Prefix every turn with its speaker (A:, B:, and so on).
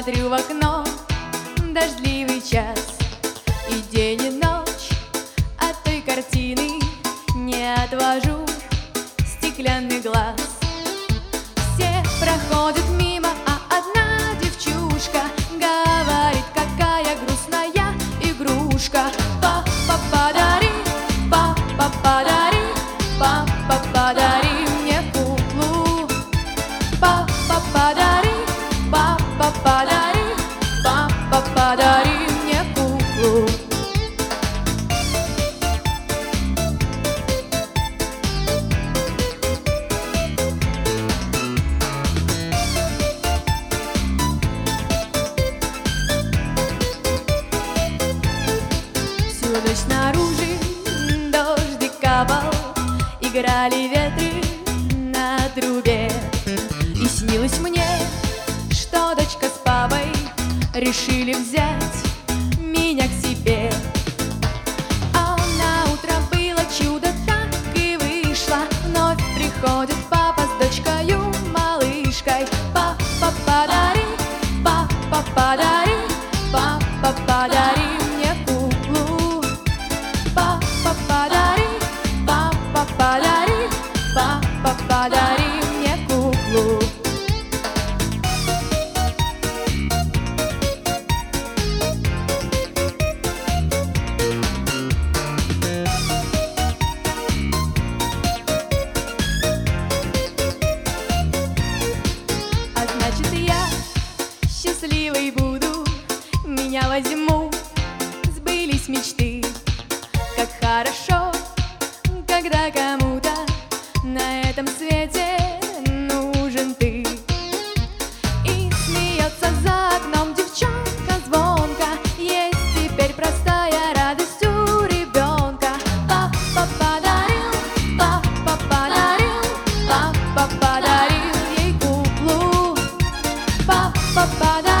A: Смотрю в окно, дождливый час И день и ночь. От той картины Не отвожу стеклянный глаз. Все проходят мимо, а одна девчушка Говорит, какая грустная игрушка Папа, подари, папа, подари Папа, подари мне куклу Папа, подари, ночь снаружи дождик капал Играли ветры на трубе. И снилось мне, что дочка с папой Решили взять меня к себе. А на утро было чудо, так и вышло. Вновь приходит папа с дочкою, малышкой. Папа, подари, папа, подари Папа, подари подари мне куклу. А значит я счастливой буду. Меня возьму, сбылись мечты. Как хорошо, когда Папа подарил, папа